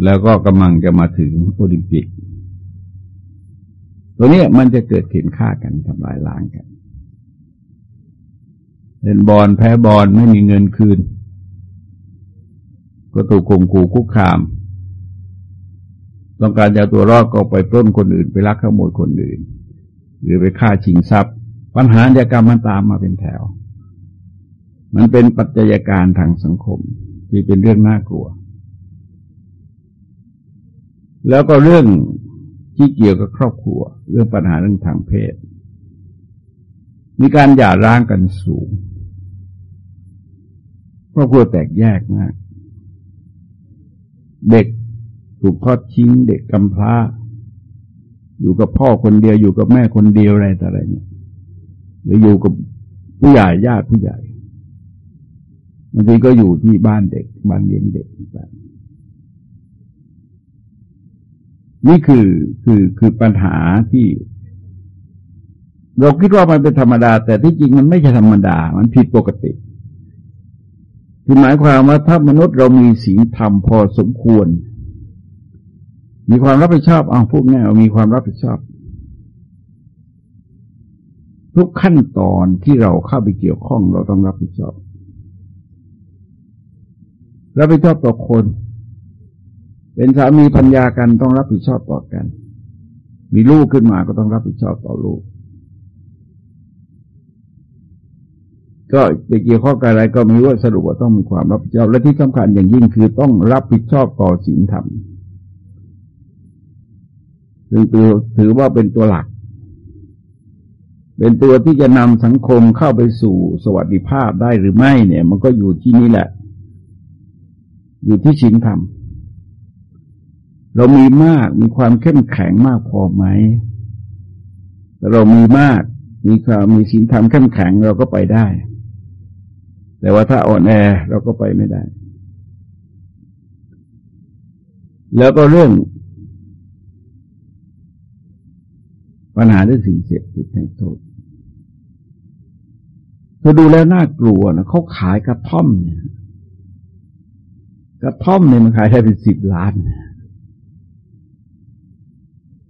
แล้วก็กำลังจะมาถึงโอลิมปิก ตัวนี้มันจะเกิดเข็นฆ่ากันทำลายล้างกัน เล่นบอลแพ้บอลไม่มีเงินคืน ก็ถูกข่มขู่คุกคาม ต้องการจะตัวรอดก็ไปปล้นคนอื่น ไปลักขโมยคนอื่น หรือไปฆ่าชิงทรัพย์ ปัญหาเดียกรรมมันตามมาเป็นแถว มันเป็นปัจจัยการทางสังคม ที่เป็นเรื่องน่ากลัว แล้วก็เรื่องที่เกี่ยวกับครอบครัว เรื่องปัญหาเรื่องทางเพศ มีการหย่าร้างกันสูงครอบครัวแตกแยกมาก เด็กถูกทอดทิ้งเด็กกำพร้า อยู่กับพ่อคนเดียวอยู่กับแม่คนเดียวอะไรต่ออะไรเนี่ยหรืออยู่กับผู้ใหญ่ญาติผู้ใหญ่บางทีก็อยู่ที่บ้านเด็กบ้านเลี้ยงเด็กต่างนี่คือคือคือปัญหาที่ เราคิดว่ามันเป็นธรรมดา แต่ที่จริงมันไม่ใช่ธรรมดา มันผิดปกติ คือหมายความว่าถ้ามนุษย์เรามีศีลธรรมพอสมควร มีความรับผิดชอบเอาพวกนี้มีความรับผิดชอบ ทุกขั้นตอนที่เราเข้าไปเกี่ยวข้องเราต้องรับผิดชอบ รับผิดชอบต่อคน เป็นสามีพัญญากันต้องรับผิดชอบต่อกัน มีลูกขึ้นมาก็ต้องรับผิดชอบต่อลูก ก็ไปเกี่ยวข้องกับอะไรก็มีว่าสรุปว่าต้องมีความรับผิดชอบและที่สำคัญอย่างยิ่งคือต้องรับผิดชอบต่อศีลธรรมซึ่งตัวถือว่าเป็นตัวหลัก เป็นตัวที่จะนำสังคมเข้าไปสู่สวัสดิภาพได้หรือไม่เนี่ย มันก็อยู่ที่นี่แหละ อยู่ที่ศีลธรรมเรามีมากมีความเข้มแข็งมากพอไหมเรามีมาก มีความมีศีลธรรมเข้มแข็งเราก็ไปได้ แต่ว่าถ้าอ่อนแอเราก็ไปไม่ได้ แล้วก็เรื่อง ปัญหาเรื่องสิ่งเสพติดให้โทษเธอดูแล้วน่ากลัวนะเขาขายกระท่อมเนี่ยกระท่อมเนี่ยมันขายได้เป็นสิบล้าน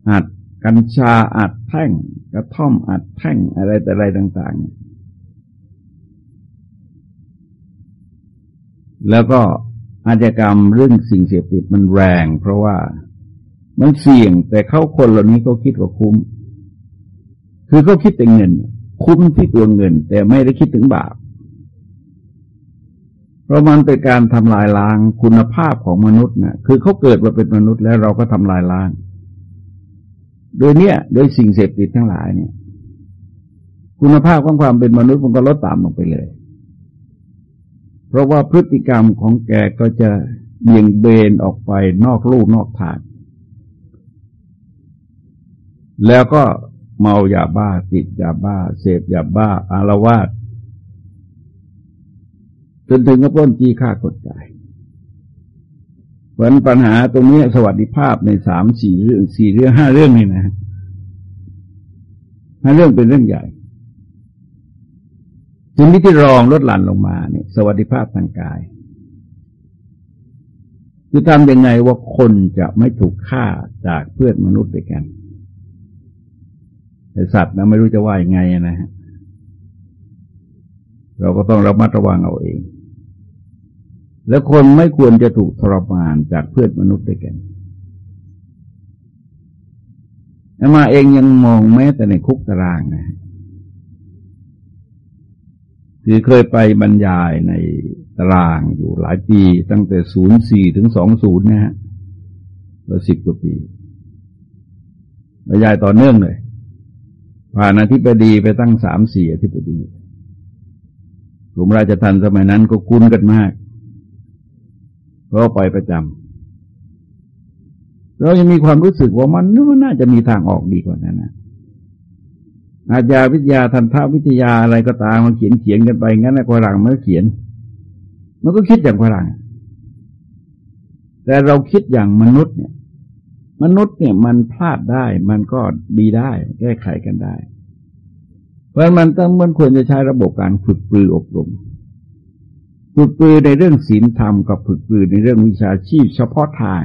อัดกัญชาอัดแท่ง กระท่อมอัดแท่งอะไรแต่อะไรต่าง ๆ แล้วก็อาชญากรรมเรื่องสิ่งเสพติดมันแรง เพราะว่ามันเสี่ยงแต่เขาคนเหล่านี้เขาคิดว่าคุ้ม คือเขาคิดแต่เงิน คุ้มที่ตัวเงิน แต่ไม่ได้คิดถึงบาป เพราะมันเป็นการทำลายล้างคุณภาพของมนุษย์นะคือเขาเกิดมาเป็นมนุษย์แล้วเราก็ทำลายล้าง โดยเนี้ยโดยสิ่งเสพติดทั้งหลายเนี่ย คุณภาพของความเป็นมนุษย์มันก็ลดต่ำลงไปเลย เพราะว่าพฤติกรรมของแกก็จะเบี่ยงเบนออกไปนอกลูกนอกทาง แล้วก็เมายาบ้าติดยาบ้า เสพยาบ้า อารวาสจนถึงกับปล้นจี้ฆ่ากดตายเพราะปัญหาตรงนี้สวัสดิภาพในสามสี่เรื่องสี่เรื่องห้าเรื่องนี่นะห้าเรื่องเป็นเรื่องใหญ่ จึงที่ที่รองลดหลั่นลงมาเนี่ยสวัสดิภาพทางกาย คือทำยังไงว่าคนจะไม่ถูกฆ่าจากเพื่อนมนุษย์ด้วยกันแต่สัตว์นะไม่รู้จะว่ายังไงนะฮะเราก็ต้องระมัดระวังเอาเอง แล้วคนไม่ควรจะถูกทรมานจากเพื่อนมนุษย์ด้วยกันมาเองยังมองแม้แต่ในคุกตารางนะ คือเคยไปบรรยายในตารางอยู่หลายปี ตั้งแต่ศูนย์สี่ถึงสองศูนย์นะฮะเราสิบกว่าปี บรรยายต่อเนื่องเลยผ่านอธิบดีไปตั้งสามสี่อธิบดีกลุ่มราชทันสมัยนั้นก็คุ้นกันมาก เพราะไปประจำเรายังมีความรู้สึกว่ามันมันน่าจะมีทางออกดีกว่านั้นนะ อาญาวิทยาทันทวิทยาอะไรก็ตามมาเขียนเขียนกันไปงั้นนะฝรั่งมันก็เขียน มันก็คิดอย่างฝรั่งแต่เราคิดอย่างมนุษย์เนี่ย มนุษย์เนี่ยมันพลาดได้ มันก็ดีได้ แก้ไขกันได้ เพราะมันต้องมันควรจะใช้ระบบการฝึกปรืออบรมฝึกปรือในเรื่องศีลธรรมกับฝึกปรือในเรื่องวิชาชีพเฉพาะทาง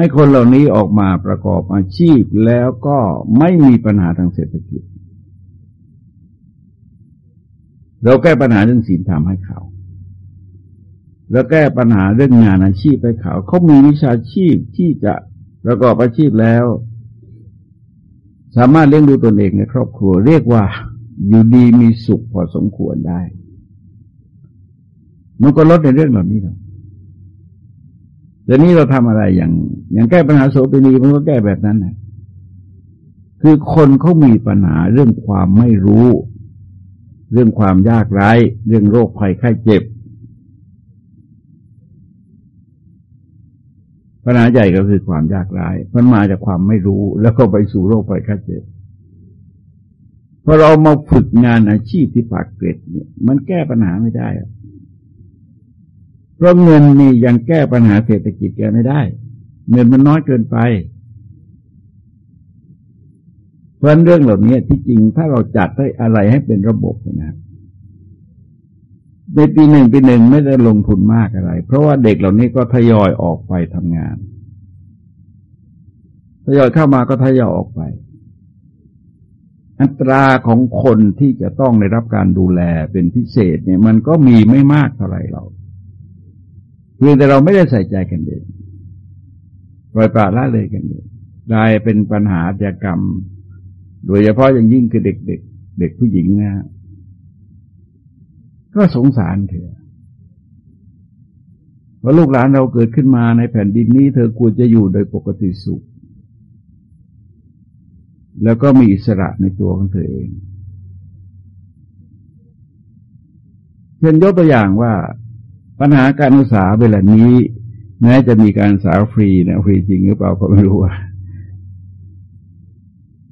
ให้คนเหล่านี้ออกมาประกอบอาชีพแล้วก็ไม่มีปัญหาทางเศรษฐกิจ เราแก้ปัญหาเรื่องศีลธรรมให้เขา แล้วแก้ปัญหาเรื่องงานอาชีพให้เขา เขามีวิชาชีพที่จะประกอบอาชีพแล้ว สามารถเลี้ยงดูตนเองในครอบครัว เรียกว่าอยู่ดีมีสุขพอสมควรได้ มันก็ลดในเรื่องเหล่านี้ครับ แต่นี้เราทำอะไรอย่าง อย่างแก้ปัญหาโสเภณีมันก็แก้แบบนั้นนะคือคนเขามีปัญหาเรื่องความไม่รู้ เรื่องความยากไร้ เรื่องโรคภัยไข้เจ็บ ปัญหาใหญ่ก็คือความยากไร้มันมาจากความไม่รู้ แล้วก็ไปสู่โรคภัยไข้เจ็บพอเรามาฝึกงานอาชีพที่ปากเกร็ดเนี่ย มันแก้ปัญหาไม่ได้ เพราะเงินนี่ยังแก้ปัญหาเศรษฐกิจแก้ไม่ได้ เงินมันน้อยเกินไป เพราะเรื่องเหล่านี้ที่จริงถ้าเราจัดให้อะไรให้เป็นระบบนะในปีหนึ่งปีหนึ่งไม่ได้ลงทุนมากอะไร เพราะว่าเด็กเหล่านี้ก็ทยอยออกไปทำงานทยอยเข้ามาก็ทยอยออกไป อัตราของคนที่จะต้องได้รับการดูแลเป็นพิเศษเนี่ย มันก็มีไม่มากเท่าไหร่เรา เพียงแต่เราไม่ได้ใส่ใจกันเองปล่อยปละละเลยกันเองกลายเป็นปัญหาอาากรรม โดยเฉพาะอย่างยิ่งคือเด็กๆเเด็กผู้หญิงนะก็สงสารเธอว่าลูกหลานเราเกิดขึ้นมาในแผ่นดินนี้ เธอควรจะอยู่โดยปกติสุข แล้วก็มีอิสระในตัวของเธอเองเช่นยกตัวอย่างว่า ปัญหาการศึกษาเวลานี้ แม้จะมีการศึกษาฟรีนะฟรีจริงหรือเปล่าก็ไม่รู้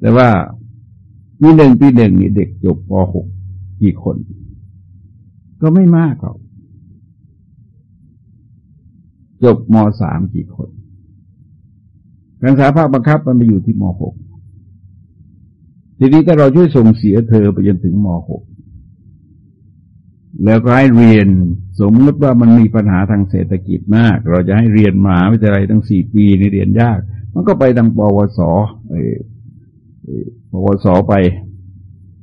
แต่ว่ามีหนึ่งปีหนึ่งนี่เด็กจบป .6 กี่คน ก็ไม่มากหรอกจบมสามกี่คน การศึกษาภาคบังคับมันไปอยู่ที่มหกทีนี้ถ้าเราช่วยส่งเสียเธอไปจนถึงมหกแล้วก็ให้เรียน สมมติว่ามันมีปัญหาทางเศรษฐกิจมาก เราจะให้เรียนมหาวิทยาลัยตั้งสี่ปีในเรียนยาก มันก็ไปทางปวสปวสไป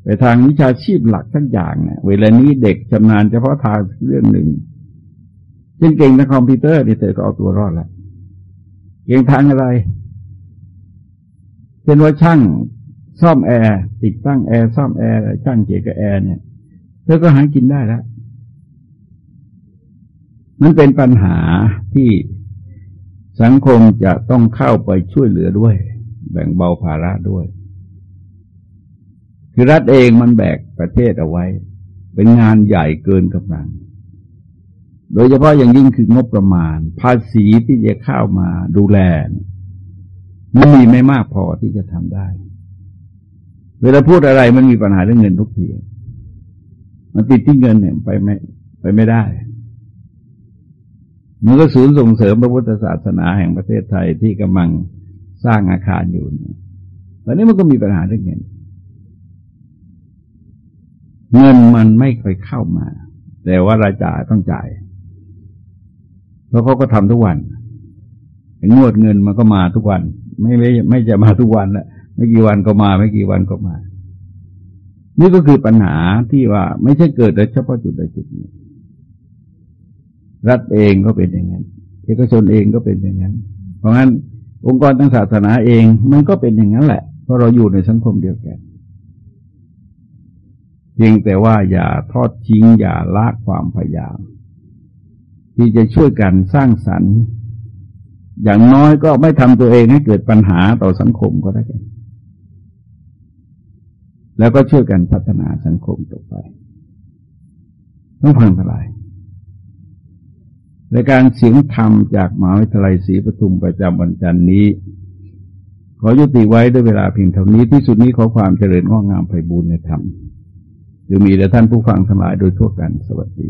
ไปทางวิชาชีพหลักทั้งอย่างเนี่ยเวลานี้เด็กชำนาญเฉพาะทางเรื่องหนึ่งเช่นเก่งในคอมพิวเตอร์นี่เธอก็เอาตัวรอดแล้วเก่งทางอะไรเช่นว่าช่างซ่อมแอร์ติดตั้งแอร์ซ่อมแอร์ช่างเกี่ยวกับแอร์เนี่ยเธอก็หากินได้แล้ว มันเป็นปัญหาที่สังคมจะต้องเข้าไปช่วยเหลือด้วย แบ่งเบาภาระด้วยคือรัฐเองมันแบกประเทศเอาไว้ เป็นงานใหญ่เกินกำลัง โดยเฉพาะอย่างยิ่งคืองบประมาณ ภาษีที่จะเข้ามาดูแลมันมีไม่มากพอที่จะทำได้ เวลาพูดอะไรมันมีปัญหาเรื่องเงินทุกทีมันติดที่เงินเนี่ยไปไม่ไปไม่ได้ มันก็ศูนย์ส่งเสริมพระพุทธศาสนาแห่งประเทศไทยที่กำลังสร้างอาคารอยู่ตอนนี้มันก็มีปัญหาเรื่องเงิน เงินมันไม่เคยเข้ามา แต่ว่ารายจ่ายต้องจ่าย เพราะเขาก็ทำทุกวันงวดเงินมันก็มาทุกวัน ไม่ไม่ไม่จะมาทุกวันละไม่กี่วันก็มา ไม่กี่วันก็มา นี่ก็คือปัญหาที่ว่าไม่ใช่เกิดแต่เฉพาะจุดใดจุดหนึ่ง รัฐเองก็เป็นอย่างนั้น เอกชนเองก็เป็นอย่างนั้น เพราะงั้นองค์กรทางศาสนาเองมันก็เป็นอย่างนั้นแหละ เพราะเราอยู่ในสังคมเดียวกันเพียงแต่ว่าอย่าทอดทิ้งอย่าละความพยายาม ที่จะช่วยกันสร้างสรรค์ อย่างน้อยก็ไม่ทำตัวเองให้เกิดปัญหาต่อสังคมก็ได้กันแล้วก็ช่วยกันพัฒนาสังคมต่อไปต้องพังทลาย ในการเสียงธรรมจากมหาวิทยาลัยศรีปทุมประจำวันจันทร์นี้ ขอยุติไว้ด้วยเวลาเพียงเท่านี้ที่สุดนี้ขอความเจริญงอกงามไพบูรณ์ในธรรมจะมีแต่ท่านผู้ฟังทั้งหลายโดยทั่วกันสวัสดี